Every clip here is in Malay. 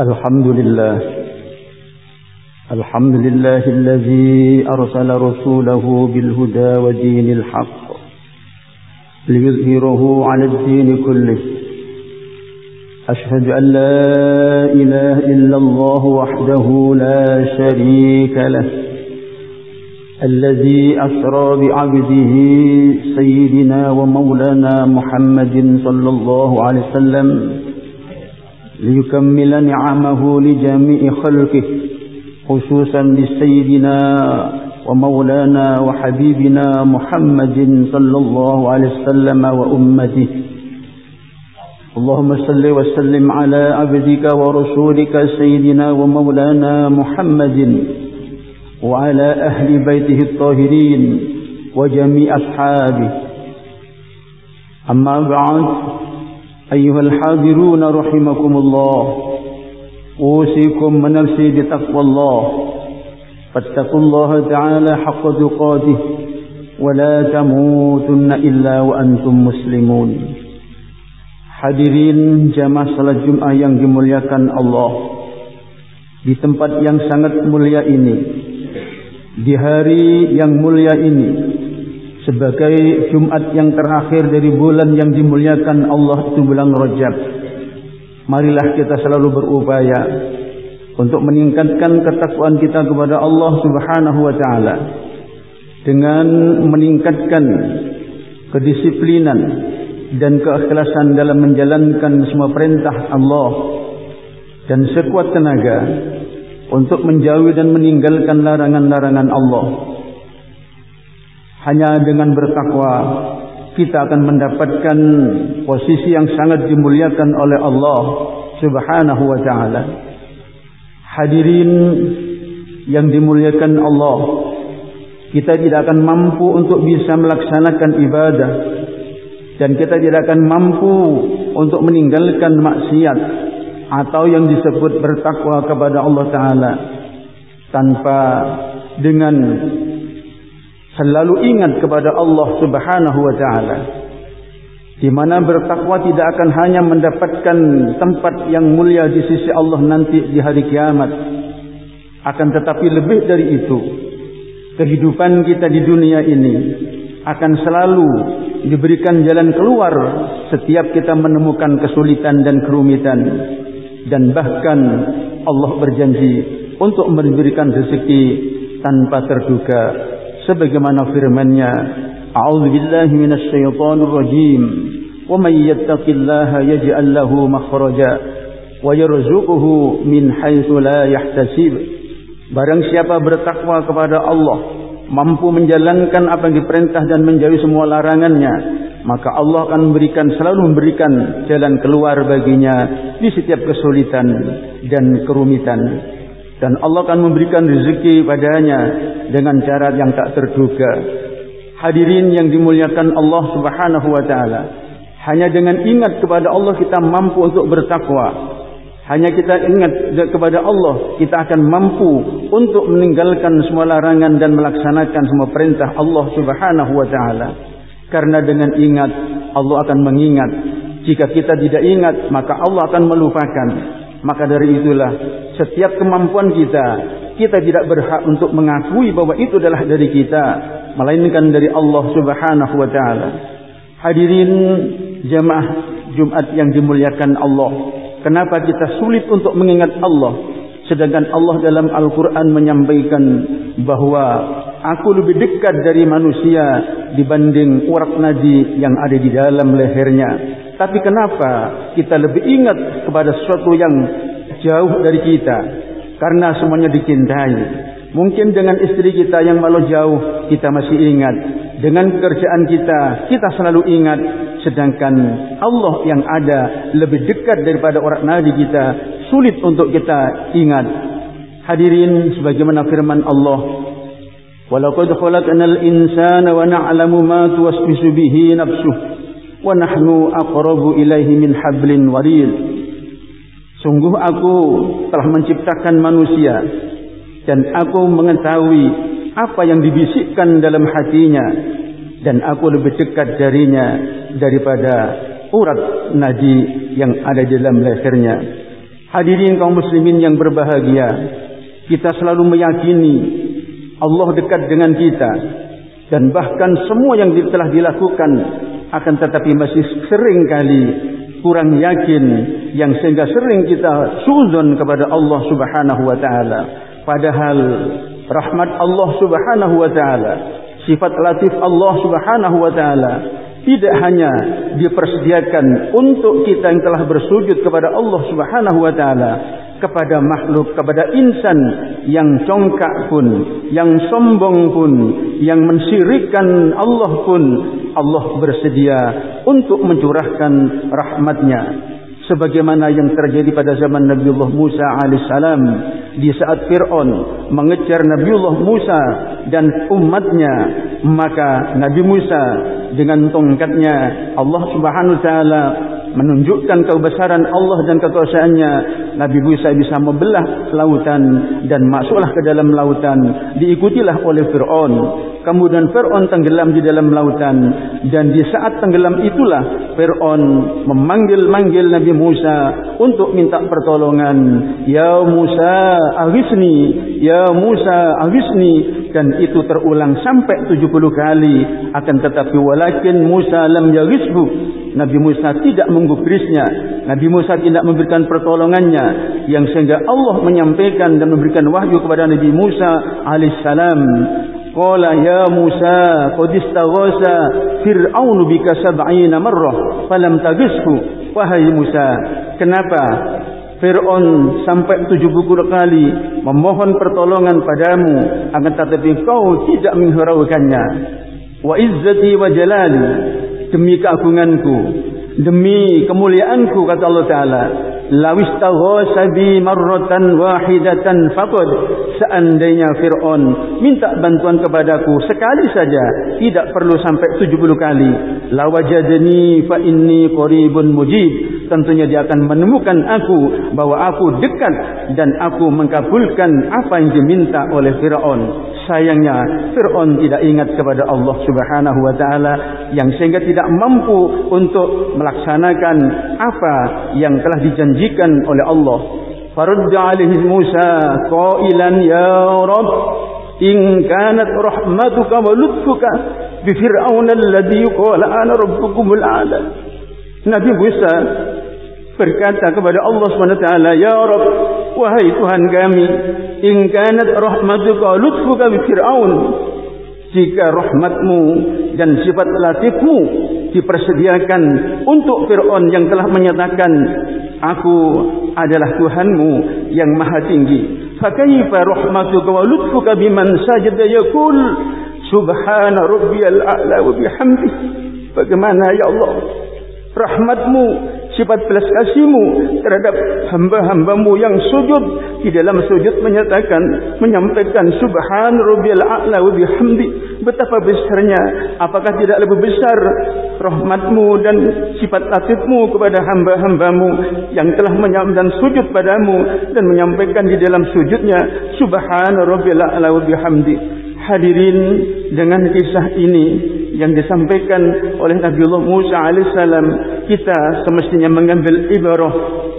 الحمد لله. الحمد لله الذي أرسل رسوله بالهدى ودين الحق ليظهره على الدين كله. أشهد أن لا إله إلا الله وحده لا شريك له الذي أسرى بعبده سيدنا ومولانا محمد صلى الله عليه وسلم ليكمل نعمه لجميع خلقه خصوصا لسيدنا ومولانا وحبيبنا محمد صلى الله عليه وسلم وأمته. اللهم صل وسلم على عبدك ورسولك سيدنا ومولانا محمد وعلى أهل بيته الطاهرين وجميع أصحابه. أما بعد أيها الحاضرون رحمكم الله أوصيكم ونفسي بتقوى الله فاتقوا الله تعالى حق تقاته ولا تموتن إلا وأنتم مسلمون Hadirin jamaah salat Jumat yang dimuliakan Allah Di tempat yang sangat mulia ini Di hari yang mulia ini Sebagai Jumat yang terakhir dari bulan yang dimuliakan Allah itu bulan Rajab Marilah kita selalu berupaya Untuk meningkatkan ketakwaan kita kepada Allah subhanahu wa ta'ala Dengan meningkatkan kedisiplinan dan keikhlasan dalam menjalankan semua perintah Allah dan sekuat tenaga untuk menjauhi dan meninggalkan larangan-larangan Allah. Hanya dengan bertakwa kita akan mendapatkan posisi yang sangat dimuliakan oleh Allah Subhanahu wa taala. Hadirin yang dimuliakan Allah, kita tidak akan mampu untuk bisa melaksanakan ibadah dan kita tidak akan mampu untuk meninggalkan maksiat atau yang disebut bertakwa kepada Allah Taala tanpa dengan selalu ingat kepada Allah Subhanahu Wa Taala. Di mana bertakwa tidak akan hanya mendapatkan tempat yang mulia di sisi Allah nanti di hari kiamat. Akan tetapi lebih dari itu kehidupan kita di dunia ini akan selalu diberikan jalan keluar setiap kita menemukan kesulitan dan kerumitan. Dan bahkan Allah berjanji untuk memberikan rezeki tanpa terduga sebagaimana firman-Nya A'udzu billahi minasyaitonir rajim wa may yattaqillaha yaj'al lahu makhraja wa yarzuquhu min haitsu la yahtasib. Barang siapa bertakwa kepada Allah mampu menjalankan apa yang diperintah dan menjauhi semua larangannya maka Allah akan memberikan selalu memberikan jalan keluar baginya di setiap kesulitan dan kerumitan dan Allah akan memberikan rezeki padanya dengan cara yang tak terduga hadirin yang dimuliakan Allah Subhanahu wa taala hanya dengan ingat kepada Allah kita mampu untuk bertakwa hanya kita ingat kepada Allah, kita akan mampu untuk meninggalkan semua larangan dan melaksanakan semua perintah Allah Subhanahu wa taala. Karena dengan ingat Allah akan mengingat. Jika kita tidak ingat, maka Allah akan melupakan. Maka dari itulah setiap kemampuan kita, kita tidak berhak untuk mengakui bahwa itu adalah dari kita, melainkan dari Allah Subhanahu wa taala. Hadirin jemaah Jumat yang dimuliakan Allah. Kenapa kita sulit untuk mengingat Allah sedangkan Allah dalam Al-Quran menyampaikan bahawa aku lebih dekat dari manusia dibanding urat nadi yang ada di dalam lehernya. Tapi kenapa kita lebih ingat kepada sesuatu yang jauh dari kita? Karena semuanya dicintai. Mungkin dengan istri kita yang malu jauh kita masih ingat. Dengan pekerjaan kita kita selalu ingat sedangkan Allah yang ada lebih dekat daripada orang nadi kita sulit untuk kita ingat hadirin sebagaimana firman Allah khalaqnal insana wa na'lamu ma tuwaswisu bihi nafsuhu wa nahnu aqrabu ilaihi min hablin warid sungguh aku telah menciptakan manusia dan aku mengetahui apa yang dibisikkan dalam hatinya dan aku lebih dekat darinya daripada urat nadi yang ada di dalam lehernya. Hadirin kaum muslimin yang berbahagia, kita selalu meyakini Allah dekat dengan kita dan bahkan semua yang telah dilakukan akan tetapi masih sering kali kurang yakin yang sehingga sering kita suzon kepada Allah Subhanahu wa taala. Padahal rahmat Allah Subhanahu wa taala sifat latif Allah Subhanahu wa taala tidak hanya dipersediakan untuk kita yang telah bersujud kepada Allah Subhanahu wa taala kepada makhluk kepada insan yang congkak pun yang sombong pun yang mensyirikkan Allah pun Allah bersedia untuk mencurahkan rahmatnya. Sebagaimana yang terjadi pada zaman Nabiullah Musa alaihissalam di saat Fir'aun mengejar Nabiullah Musa dan umatnya maka Nabi Musa dengan tongkatnya Allah subhanahu wa ta'ala menunjukkan kebesaran Allah dan kekuasaannya. Nabi Musa bisa membelah lautan dan masuklah ke dalam lautan. Diikutilah oleh Fir'aun. Kemudian Fir'aun tenggelam di dalam lautan. Dan di saat tenggelam itulah Fir'aun memanggil-manggil Nabi Musa untuk minta pertolongan. Ya Musa agisni Ya Musa agisni dan itu terulang sampai 70 kali akan tetapi walakin Musa lam yagisbu Nabi Musa tidak menggubrisnya. Nabi Musa tidak memberikan pertolongannya. Yang sehingga Allah menyampaikan dan memberikan wahyu kepada Nabi Musa alaihissalam. Qala ya Musa qad istaghasa fir'aun bika sab'ina marrah falam tagishu wahai Musa kenapa Fir'aun sampai 70 kali memohon pertolongan padamu akan tetapi kau tidak menghiraukannya. Wa izzati wa jalali demi keagunganku demi kemuliaanku kata Allah taala. Lawis taghasa bi marratan wahidatan faqad seandainya fir'aun minta bantuan kepadaku sekali saja tidak perlu sampai 70 kali. Lawajadni fa inni qaribun mujib tentunya dia akan menemukan aku bahwa aku dekat dan aku mengabulkan apa yang diminta oleh fir'aun sayangnya fir'aun tidak ingat kepada Allah Subhanahu wa taala yang sehingga tidak mampu untuk melaksanakan apa yang telah dijanjikan oleh Allah. Farudda alaihi Musa qailan ya Rabb in kanat rahmatuka wa lutfuka bi fir'aun alladhi qala ana rabbukumul a'la. Nabi Musa berkata kepada Allah SWT, Ya Rabb, wahai Tuhan kami, in kanat rahmatuka lutfuka bi fir'aun, jika rahmatmu dan sifat latifmu dipersediakan untuk Fir'aun yang telah menyatakan aku adalah Tuhanmu yang maha tinggi. Fakaifa rahmatuka wa lutfuka biman sajada yakul? Subhana rabbiyal a'la wa bihamdi bagaimana ya Allah rahmatmu sifat belas kasihmu terhadap hamba-hambamu yang sujud di dalam sujud menyatakan menyampaikan subhan rabbiyal a'la wa bihamdi betapa besarnya apakah tidak lebih besar rahmatmu dan sifat latifmu kepada hamba-hambamu yang telah menyampaikan sujud padamu dan menyampaikan di dalam sujudnya subhan rabbiyal a'la wa bihamdi. Hadirin dengan kisah ini yang disampaikan oleh Nabiullah Musa alaihissalam kita semestinya mengambil ibarah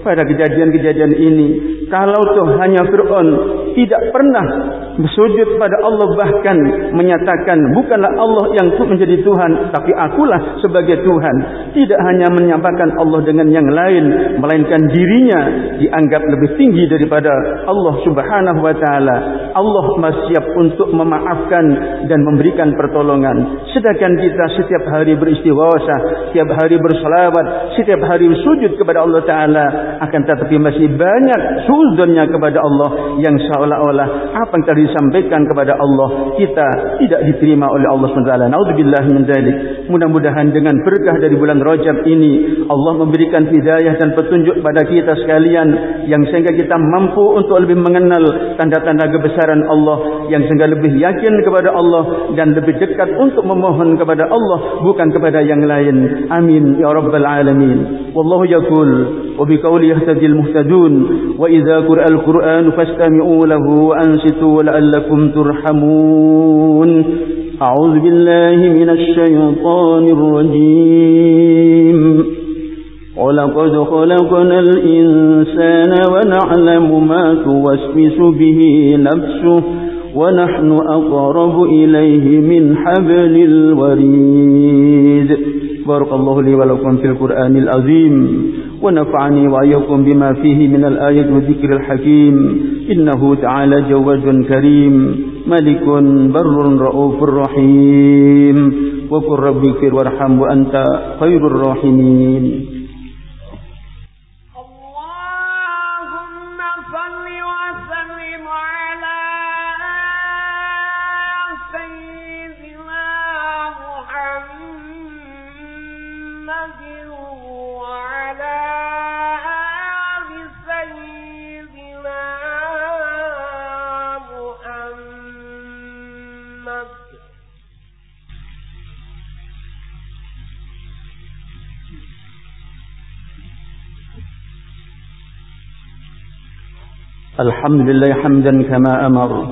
pada kejadian-kejadian ini. Kalau tuh hanya Fir'aun tidak pernah bersujud pada Allah bahkan menyatakan bukanlah Allah yang menjadi Tuhan tapi akulah sebagai Tuhan. Tidak hanya menyampaikan Allah dengan yang lain melainkan dirinya dianggap lebih tinggi daripada Allah subhanahu wa ta'ala. Allah masih siap untuk memaafkan dan memberikan pertolongan. Sedangkan kita setiap hari beristighosah setiap hari bersalawat setiap hari sujud kepada Allah ta'ala. Akan tetapi masih banyak suzonnya kepada Allah yang seolah-olah apa yang telah disampaikan kepada Allah kita tidak diterima oleh Allah SWT mudah-mudahan dengan berkah dari bulan Rajab ini Allah memberikan hidayah dan petunjuk pada kita sekalian yang sehingga kita mampu untuk lebih mengenal tanda-tanda kebesaran Allah yang sehingga lebih yakin kepada Allah dan lebih dekat untuk memohon kepada Allah bukan kepada yang lain. Amin. Ya rabbal wallahu yaqul wa biqauli يهتدي المهتدون وإذا قرأ القرآن فاستمعوا له وأنصتوا لعلكم ترحمون. أعوذ بالله من الشيطان الرجيم. ولقد خلقنا الإنسان ونعلم ما توسوس به نفسه ونحن أقرب إليه من حبل الوريد. بارك الله لي ولكم في القرآن العظيم ونفعني وإياكم بما فيه من الآية والذكر الحكيم. إنه تعالى جواد كريم ملك بر رؤوف رحيم. وقل رب اغفر وارحم وأنت خير الراحمين. الحمد لله حمدا كما أمر.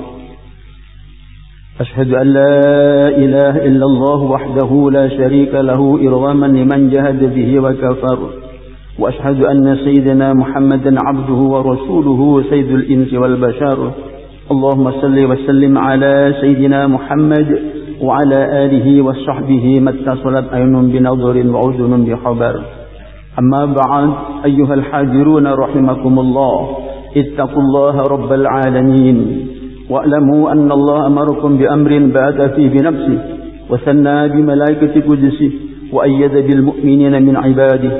أشهد أن لا إله إلا الله وحده لا شريك له إرغاما لمن جهد به وكفر. وأشهد أن سيدنا محمدا عبده ورسوله سيد الإنس والبشر. اللهم صل وسلم على سيدنا محمد وعلى آله وصحبه ما اتصلت عين بنظر وعذن بخبر. أما بعد أيها الحاضرون رحمكم الله. اتقوا الله رب العالمين واعلموا أن الله أمركم بأمر بات فيه بنفسه وثنى بملائكة قدسه وأيد بالمؤمنين من عباده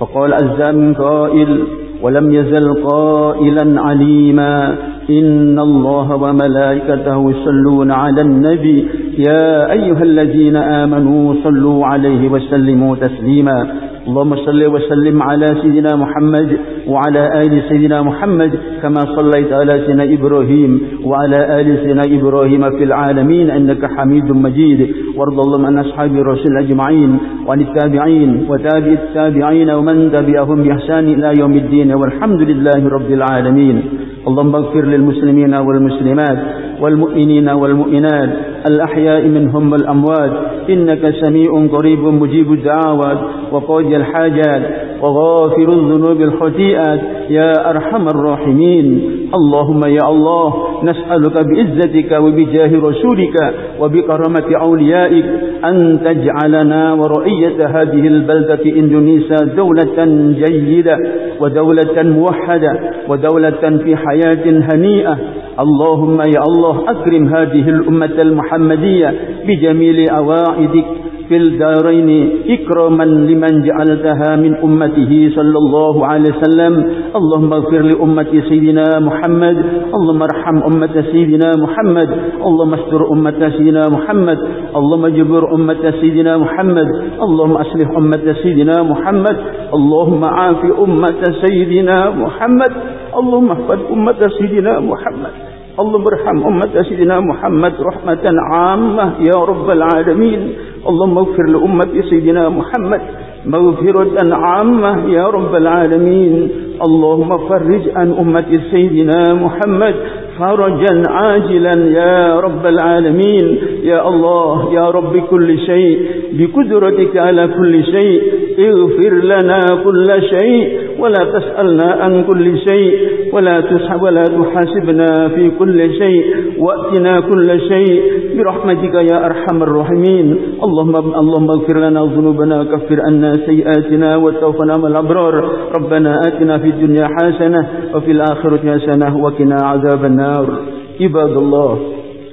فقال أجزاء من قائل ولم يزل قائلا عليما إن الله وملائكته يصلون على النبي يا أيها الذين آمنوا صلوا عليه وسلموا تسليما اللهم صل وسلم على سيدنا محمد وعلى آل سيدنا محمد كما صليت على سيدنا إبراهيم وعلى آل سيدنا إبراهيم في العالمين إنك حميد مجيد. وارض اللهم عن أصحاب الرسول أجمعين وعن التابعين وتابع التابعين ومن تبعهم بإحسان إلى يوم الدين والحمد لله رب العالمين. اللهم اغفر للمسلمين والمسلمات والمؤمنين والمؤمنات الأحياء منهم والأموات. إنك سميع قريب مجيب الدعوات. وقاضي الحاجات. وغافر الذنوب الخطيئات. يا أرحم الراحمين. اللهم يا الله نسألك بعزتك وبجاه رسولك وبكرمة أوليائك أن تجعلنا ورؤية هذه البلدة إندونيسيا دولة جيدة ودولة موحدة ودولة في حياة هنيئة. اللهم يا الله أكرم هذه الأمة المحمدية بجميل أواعدك في الدارين إكراما لمن جعلتها من أمته صلى الله عليه وسلم. اللهم اغفر لأمة سيدنا محمد. اللهم ارحم أمة سيدنا محمد. اللهم استر أمة سيدنا محمد. اللهم جبر أمة سيدنا محمد. اللهم أصلح أمة سيدنا محمد. اللهم عاف أمة سيدنا محمد. اللهم احفظ أمة سيدنا محمد. اللهم ارحم أمة سيدنا محمد رحمة عامة يا رب العالمين. اللهم اغفر لأمة سيدنا محمد مغفرة عامة يا رب العالمين. اللهم فرج عن أمة سيدنا محمد فرجا عاجلا يا رب العالمين. يا الله يا رب كل شيء بقدرتك على كل شيء اغفر لنا كل شيء. ولا تسألنا عن كل شيء ولا تسحب ولا تحاسبنا في كل شيء وأتنا كل شيء. برحمتك يا أرحم الراحمين. اللهم اللهم اغفر لنا ذنوبنا وكفر عنا سيئاتنا وتوفنا من الأبرار. ربنا آتنا في الدنيا حسنة وفي الآخرة حسنة وقنا عذاب النار. عباد الله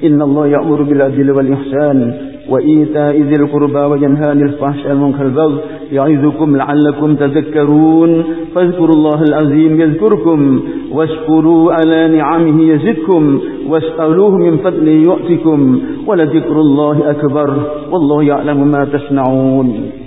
إن الله يأمر بالعدل والإحسان. وإيتاء ذي القربى وينهى عن الفحشاء والمنكر والبغي يعظكم لعلكم تذكرون فاذكروا الله العظيم يذكركم واشكروا على نعمه يزدكم واسألوه من فضله يؤتكم ولذكر الله أكبر والله يعلم ما تصنعون